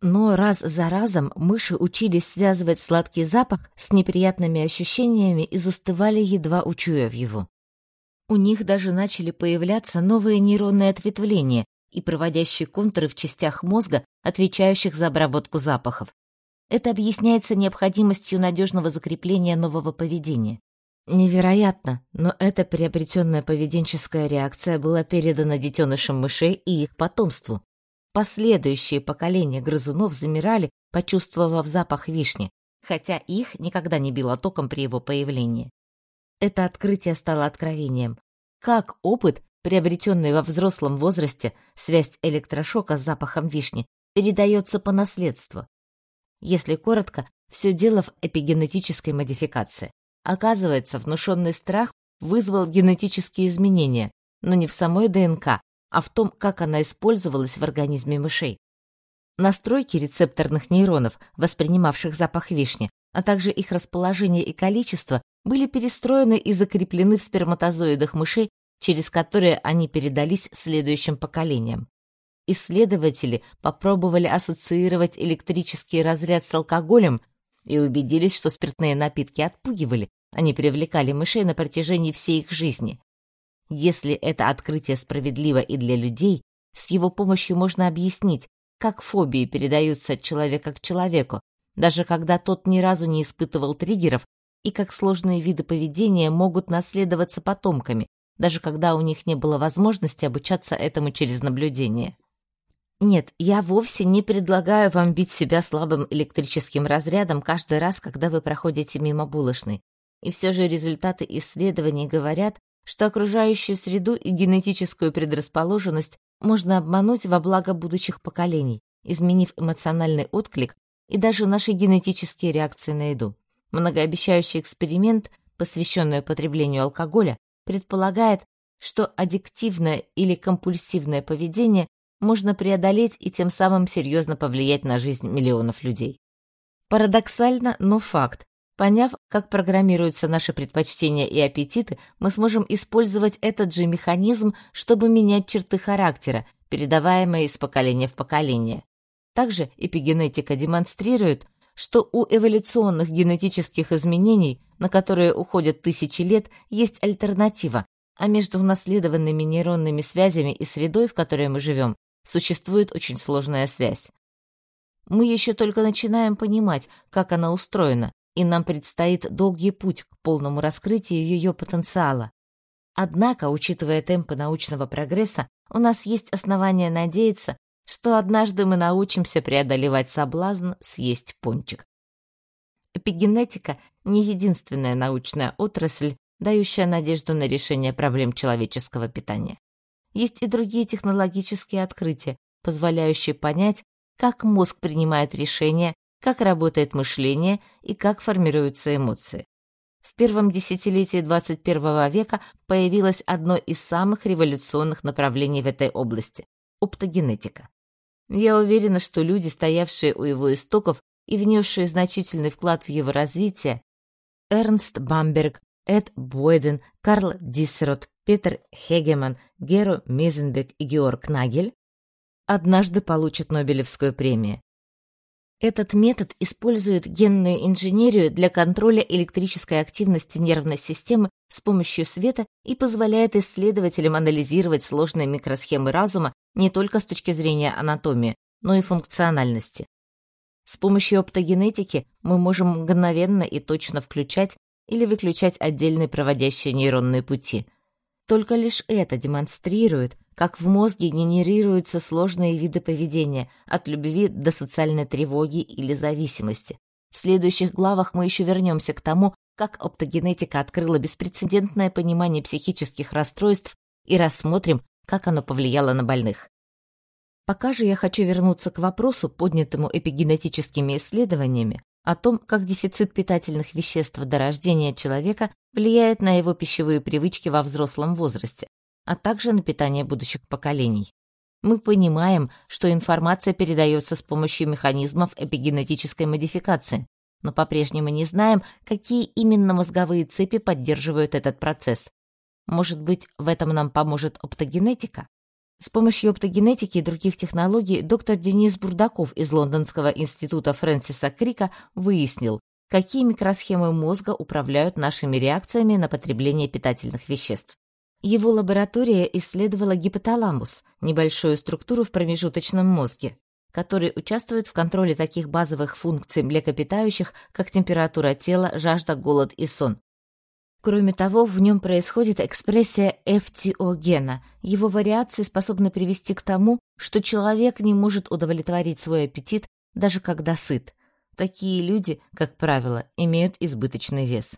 Но раз за разом мыши учились связывать сладкий запах с неприятными ощущениями и застывали, едва учуяв его. У них даже начали появляться новые нейронные ответвления и проводящие контуры в частях мозга, отвечающих за обработку запахов. Это объясняется необходимостью надежного закрепления нового поведения. Невероятно, но эта приобретенная поведенческая реакция была передана детенышам мышей и их потомству. Последующие поколения грызунов замирали, почувствовав запах вишни, хотя их никогда не било током при его появлении. Это открытие стало откровением. Как опыт, приобретенный во взрослом возрасте, связь электрошока с запахом вишни, передается по наследству. Если коротко, все дело в эпигенетической модификации. Оказывается, внушенный страх вызвал генетические изменения, но не в самой ДНК, а в том, как она использовалась в организме мышей. Настройки рецепторных нейронов, воспринимавших запах вишни, а также их расположение и количество, были перестроены и закреплены в сперматозоидах мышей, через которые они передались следующим поколениям. Исследователи попробовали ассоциировать электрический разряд с алкоголем и убедились, что спиртные напитки отпугивали, а не привлекали мышей на протяжении всей их жизни. Если это открытие справедливо и для людей, с его помощью можно объяснить, как фобии передаются от человека к человеку, даже когда тот ни разу не испытывал триггеров, и как сложные виды поведения могут наследоваться потомками, даже когда у них не было возможности обучаться этому через наблюдение. Нет, я вовсе не предлагаю вам бить себя слабым электрическим разрядом каждый раз, когда вы проходите мимо булочной. И все же результаты исследований говорят, что окружающую среду и генетическую предрасположенность можно обмануть во благо будущих поколений, изменив эмоциональный отклик и даже наши генетические реакции на еду. Многообещающий эксперимент, посвященный потреблению алкоголя, предполагает, что аддиктивное или компульсивное поведение можно преодолеть и тем самым серьезно повлиять на жизнь миллионов людей. Парадоксально, но факт. Поняв, как программируются наши предпочтения и аппетиты, мы сможем использовать этот же механизм, чтобы менять черты характера, передаваемые из поколения в поколение. Также эпигенетика демонстрирует, что у эволюционных генетических изменений, на которые уходят тысячи лет, есть альтернатива, а между унаследованными нейронными связями и средой, в которой мы живем, существует очень сложная связь. Мы еще только начинаем понимать, как она устроена, и нам предстоит долгий путь к полному раскрытию ее потенциала. Однако, учитывая темпы научного прогресса, у нас есть основания надеяться, что однажды мы научимся преодолевать соблазн съесть пончик. Эпигенетика — не единственная научная отрасль, дающая надежду на решение проблем человеческого питания. Есть и другие технологические открытия, позволяющее понять, как мозг принимает решения, как работает мышление и как формируются эмоции. В первом десятилетии 21 века появилось одно из самых революционных направлений в этой области – оптогенетика. Я уверена, что люди, стоявшие у его истоков и внесшие значительный вклад в его развитие – Эрнст Бамберг, Эд Бойден, Карл Диссерот, Петер Хегеман, Геро Мезенбек и Георг Нагель – однажды получат Нобелевскую премию. Этот метод использует генную инженерию для контроля электрической активности нервной системы с помощью света и позволяет исследователям анализировать сложные микросхемы разума не только с точки зрения анатомии, но и функциональности. С помощью оптогенетики мы можем мгновенно и точно включать или выключать отдельные проводящие нейронные пути. Только лишь это демонстрирует, как в мозге генерируются сложные виды поведения, от любви до социальной тревоги или зависимости. В следующих главах мы еще вернемся к тому, как оптогенетика открыла беспрецедентное понимание психических расстройств и рассмотрим, как оно повлияло на больных. Пока же я хочу вернуться к вопросу, поднятому эпигенетическими исследованиями, о том, как дефицит питательных веществ до рождения человека влияет на его пищевые привычки во взрослом возрасте, а также на питание будущих поколений. Мы понимаем, что информация передается с помощью механизмов эпигенетической модификации, но по-прежнему не знаем, какие именно мозговые цепи поддерживают этот процесс. Может быть, в этом нам поможет оптогенетика? С помощью оптогенетики и других технологий доктор Денис Бурдаков из Лондонского института Фрэнсиса Крика выяснил, какие микросхемы мозга управляют нашими реакциями на потребление питательных веществ. Его лаборатория исследовала гипоталамус, небольшую структуру в промежуточном мозге, который участвует в контроле таких базовых функций млекопитающих, как температура тела, жажда, голод и сон. Кроме того, в нем происходит экспрессия FTO-гена. Его вариации способны привести к тому, что человек не может удовлетворить свой аппетит, даже когда сыт. Такие люди, как правило, имеют избыточный вес.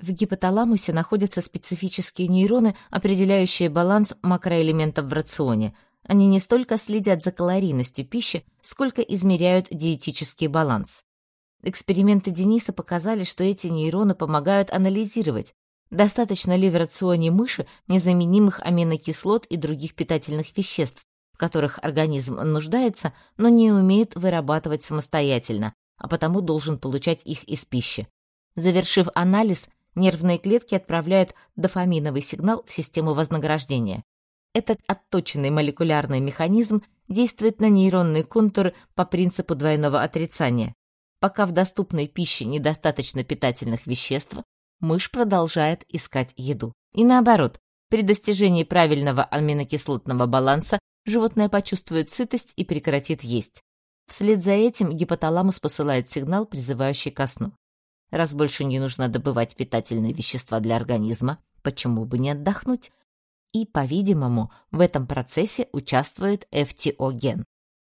В гипоталамусе находятся специфические нейроны, определяющие баланс макроэлементов в рационе. Они не столько следят за калорийностью пищи, сколько измеряют диетический баланс. Эксперименты Дениса показали, что эти нейроны помогают анализировать, достаточно ли в рационе мыши незаменимых аминокислот и других питательных веществ, в которых организм нуждается, но не умеет вырабатывать самостоятельно, а потому должен получать их из пищи. Завершив анализ, нервные клетки отправляют дофаминовый сигнал в систему вознаграждения. Этот отточенный молекулярный механизм действует на нейронные контуры по принципу двойного отрицания. Пока в доступной пище недостаточно питательных веществ, мышь продолжает искать еду. И наоборот, при достижении правильного аминокислотного баланса животное почувствует сытость и прекратит есть. Вслед за этим гипоталамус посылает сигнал, призывающий ко сну. Раз больше не нужно добывать питательные вещества для организма, почему бы не отдохнуть? И, по-видимому, в этом процессе участвует FTO-ген.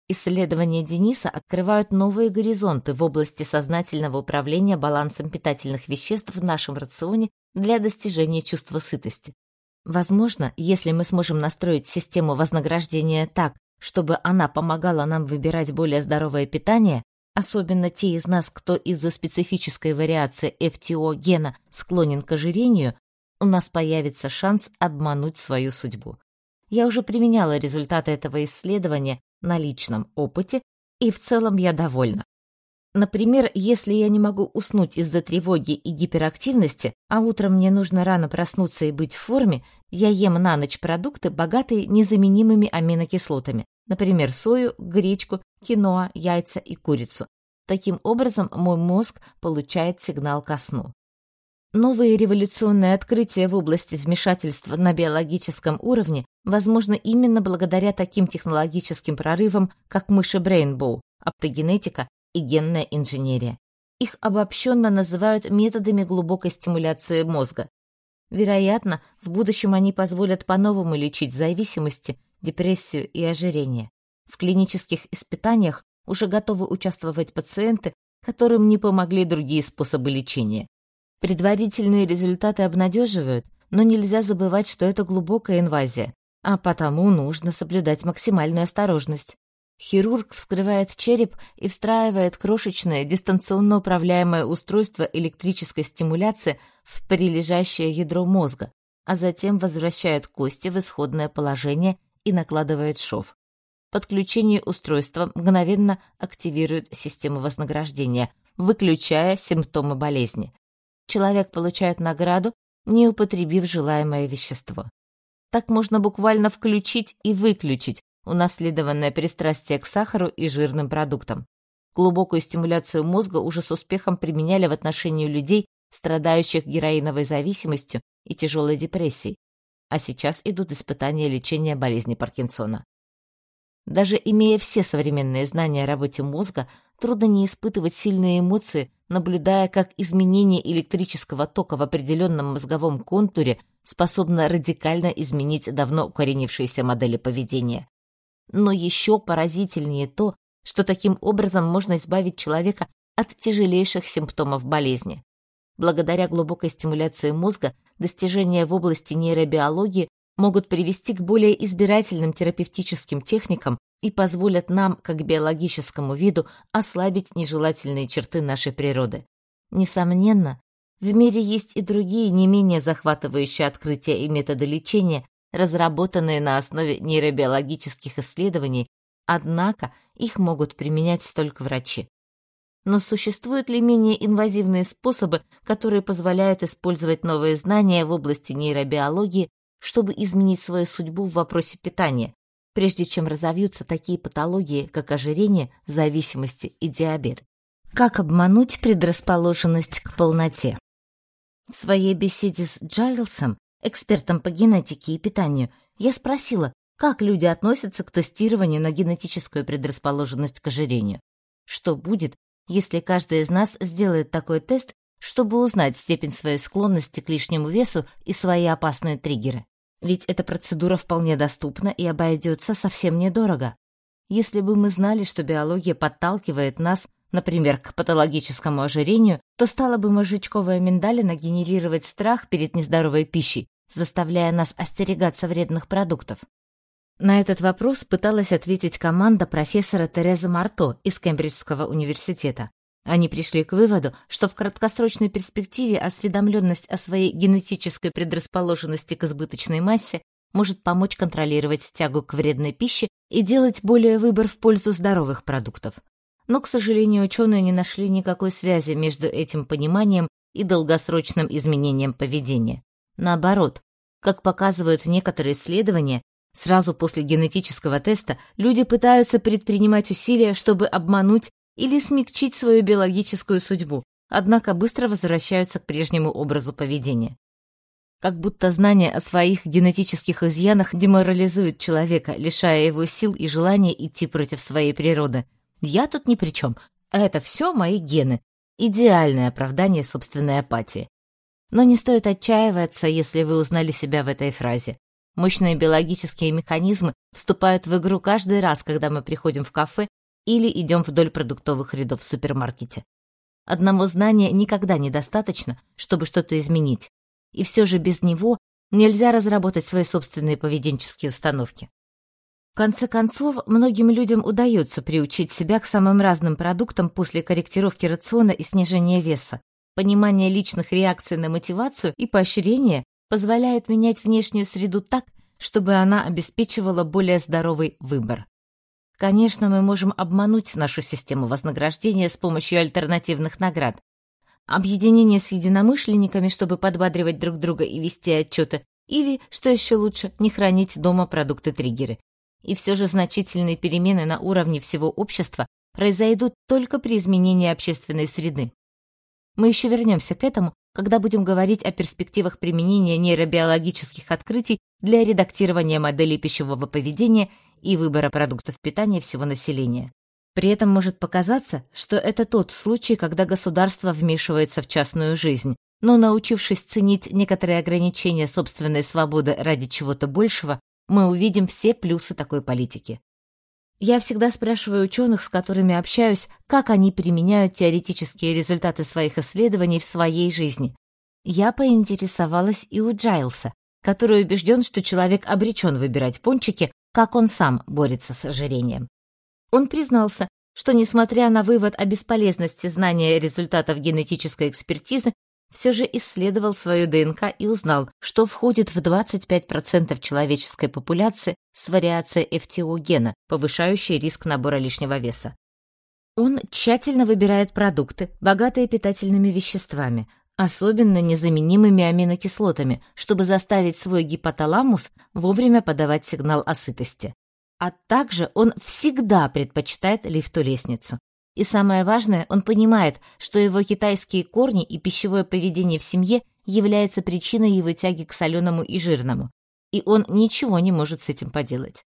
Исследования Дениса открывают новые горизонты в области сознательного управления балансом питательных веществ в нашем рационе для достижения чувства сытости. Возможно, если мы сможем настроить систему вознаграждения так, чтобы она помогала нам выбирать более здоровое питание, Особенно те из нас, кто из-за специфической вариации FTO гена склонен к ожирению, у нас появится шанс обмануть свою судьбу. Я уже применяла результаты этого исследования на личном опыте, и в целом я довольна. Например, если я не могу уснуть из-за тревоги и гиперактивности, а утром мне нужно рано проснуться и быть в форме, я ем на ночь продукты, богатые незаменимыми аминокислотами, например, сою, гречку, киноа, яйца и курицу. Таким образом, мой мозг получает сигнал ко сну. Новые революционные открытия в области вмешательства на биологическом уровне возможны именно благодаря таким технологическим прорывам, как мыши Брейнбоу, оптогенетика и генная инженерия. Их обобщенно называют методами глубокой стимуляции мозга. Вероятно, в будущем они позволят по-новому лечить зависимости, депрессию и ожирение. В клинических испытаниях уже готовы участвовать пациенты, которым не помогли другие способы лечения. Предварительные результаты обнадеживают, но нельзя забывать, что это глубокая инвазия, а потому нужно соблюдать максимальную осторожность. Хирург вскрывает череп и встраивает крошечное дистанционно управляемое устройство электрической стимуляции в прилежащее ядро мозга, а затем возвращает кости в исходное положение и накладывает шов. Подключение устройства мгновенно активирует систему вознаграждения, выключая симптомы болезни. Человек получает награду, не употребив желаемое вещество. Так можно буквально включить и выключить унаследованное пристрастие к сахару и жирным продуктам. Глубокую стимуляцию мозга уже с успехом применяли в отношении людей, страдающих героиновой зависимостью и тяжелой депрессией, а сейчас идут испытания лечения болезни Паркинсона. Даже имея все современные знания о работе мозга, трудно не испытывать сильные эмоции, наблюдая, как изменение электрического тока в определенном мозговом контуре способно радикально изменить давно укоренившиеся модели поведения. Но еще поразительнее то, что таким образом можно избавить человека от тяжелейших симптомов болезни. Благодаря глубокой стимуляции мозга достижения в области нейробиологии могут привести к более избирательным терапевтическим техникам и позволят нам, как биологическому виду, ослабить нежелательные черты нашей природы. Несомненно, в мире есть и другие не менее захватывающие открытия и методы лечения, разработанные на основе нейробиологических исследований, однако их могут применять только врачи. Но существуют ли менее инвазивные способы, которые позволяют использовать новые знания в области нейробиологии, чтобы изменить свою судьбу в вопросе питания, прежде чем разовьются такие патологии, как ожирение, зависимости и диабет? Как обмануть предрасположенность к полноте? В своей беседе с Джайлсом экспертом по генетике и питанию, я спросила, как люди относятся к тестированию на генетическую предрасположенность к ожирению. Что будет, если каждый из нас сделает такой тест, чтобы узнать степень своей склонности к лишнему весу и свои опасные триггеры? Ведь эта процедура вполне доступна и обойдется совсем недорого. Если бы мы знали, что биология подталкивает нас например, к патологическому ожирению, то стала бы мозжечковая миндалина генерировать страх перед нездоровой пищей, заставляя нас остерегаться вредных продуктов. На этот вопрос пыталась ответить команда профессора Терезы Марто из Кембриджского университета. Они пришли к выводу, что в краткосрочной перспективе осведомленность о своей генетической предрасположенности к избыточной массе может помочь контролировать тягу к вредной пище и делать более выбор в пользу здоровых продуктов но, к сожалению, ученые не нашли никакой связи между этим пониманием и долгосрочным изменением поведения. Наоборот, как показывают некоторые исследования, сразу после генетического теста люди пытаются предпринимать усилия, чтобы обмануть или смягчить свою биологическую судьбу, однако быстро возвращаются к прежнему образу поведения. Как будто знание о своих генетических изъянах деморализует человека, лишая его сил и желания идти против своей природы – я тут ни при чем. Это все мои гены. Идеальное оправдание собственной апатии. Но не стоит отчаиваться, если вы узнали себя в этой фразе. Мощные биологические механизмы вступают в игру каждый раз, когда мы приходим в кафе или идем вдоль продуктовых рядов в супермаркете. Одного знания никогда недостаточно, чтобы что-то изменить. И все же без него нельзя разработать свои собственные поведенческие установки. В конце концов, многим людям удается приучить себя к самым разным продуктам после корректировки рациона и снижения веса. Понимание личных реакций на мотивацию и поощрение позволяет менять внешнюю среду так, чтобы она обеспечивала более здоровый выбор. Конечно, мы можем обмануть нашу систему вознаграждения с помощью альтернативных наград. Объединение с единомышленниками, чтобы подбадривать друг друга и вести отчеты, или, что еще лучше, не хранить дома продукты-триггеры. И все же значительные перемены на уровне всего общества произойдут только при изменении общественной среды. Мы еще вернемся к этому, когда будем говорить о перспективах применения нейробиологических открытий для редактирования моделей пищевого поведения и выбора продуктов питания всего населения. При этом может показаться, что это тот случай, когда государство вмешивается в частную жизнь, но научившись ценить некоторые ограничения собственной свободы ради чего-то большего, мы увидим все плюсы такой политики. Я всегда спрашиваю ученых, с которыми общаюсь, как они применяют теоретические результаты своих исследований в своей жизни. Я поинтересовалась и у Джайлса, который убежден, что человек обречен выбирать пончики, как он сам борется с ожирением. Он признался, что, несмотря на вывод о бесполезности знания результатов генетической экспертизы, все же исследовал свою ДНК и узнал, что входит в 25% человеческой популяции с вариацией FTO гена, повышающей риск набора лишнего веса. Он тщательно выбирает продукты, богатые питательными веществами, особенно незаменимыми аминокислотами, чтобы заставить свой гипоталамус вовремя подавать сигнал о сытости. А также он всегда предпочитает лифту-лестницу. И самое важное, он понимает, что его китайские корни и пищевое поведение в семье является причиной его тяги к соленому и жирному, и он ничего не может с этим поделать.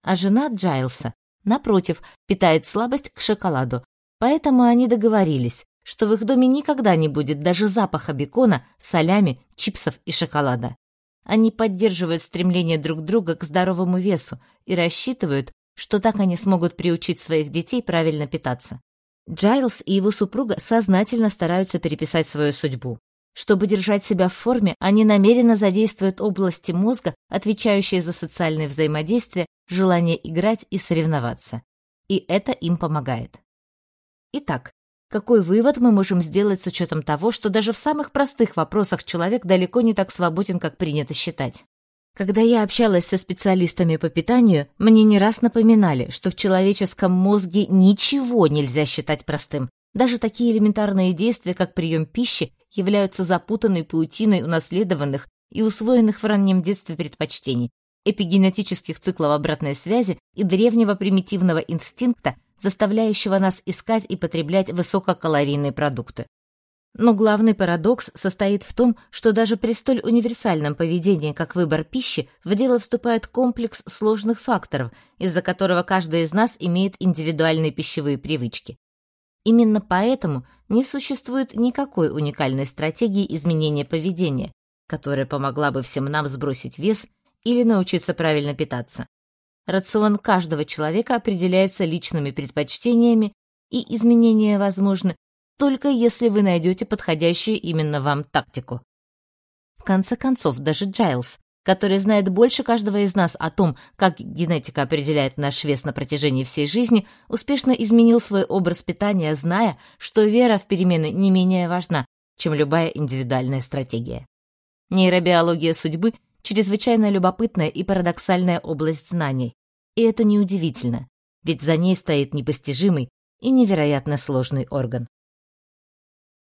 А жена Джайлса, напротив, питает слабость к шоколаду, поэтому они договорились, что в их доме никогда не будет даже запаха бекона, солями, чипсов и шоколада. Они поддерживают стремление друг друга к здоровому весу и рассчитывают, что так они смогут приучить своих детей правильно питаться. Джайлз и его супруга сознательно стараются переписать свою судьбу. Чтобы держать себя в форме, они намеренно задействуют области мозга, отвечающие за социальное взаимодействие, желание играть и соревноваться. И это им помогает. Итак, какой вывод мы можем сделать с учетом того, что даже в самых простых вопросах человек далеко не так свободен, как принято считать? Когда я общалась со специалистами по питанию, мне не раз напоминали, что в человеческом мозге ничего нельзя считать простым. Даже такие элементарные действия, как прием пищи, являются запутанной паутиной унаследованных и усвоенных в раннем детстве предпочтений, эпигенетических циклов обратной связи и древнего примитивного инстинкта, заставляющего нас искать и потреблять высококалорийные продукты. Но главный парадокс состоит в том, что даже при столь универсальном поведении, как выбор пищи, в дело вступает комплекс сложных факторов, из-за которого каждый из нас имеет индивидуальные пищевые привычки. Именно поэтому не существует никакой уникальной стратегии изменения поведения, которая помогла бы всем нам сбросить вес или научиться правильно питаться. Рацион каждого человека определяется личными предпочтениями, и изменения возможны только если вы найдете подходящую именно вам тактику. В конце концов, даже Джайлз, который знает больше каждого из нас о том, как генетика определяет наш вес на протяжении всей жизни, успешно изменил свой образ питания, зная, что вера в перемены не менее важна, чем любая индивидуальная стратегия. Нейробиология судьбы – чрезвычайно любопытная и парадоксальная область знаний, и это неудивительно, ведь за ней стоит непостижимый и невероятно сложный орган.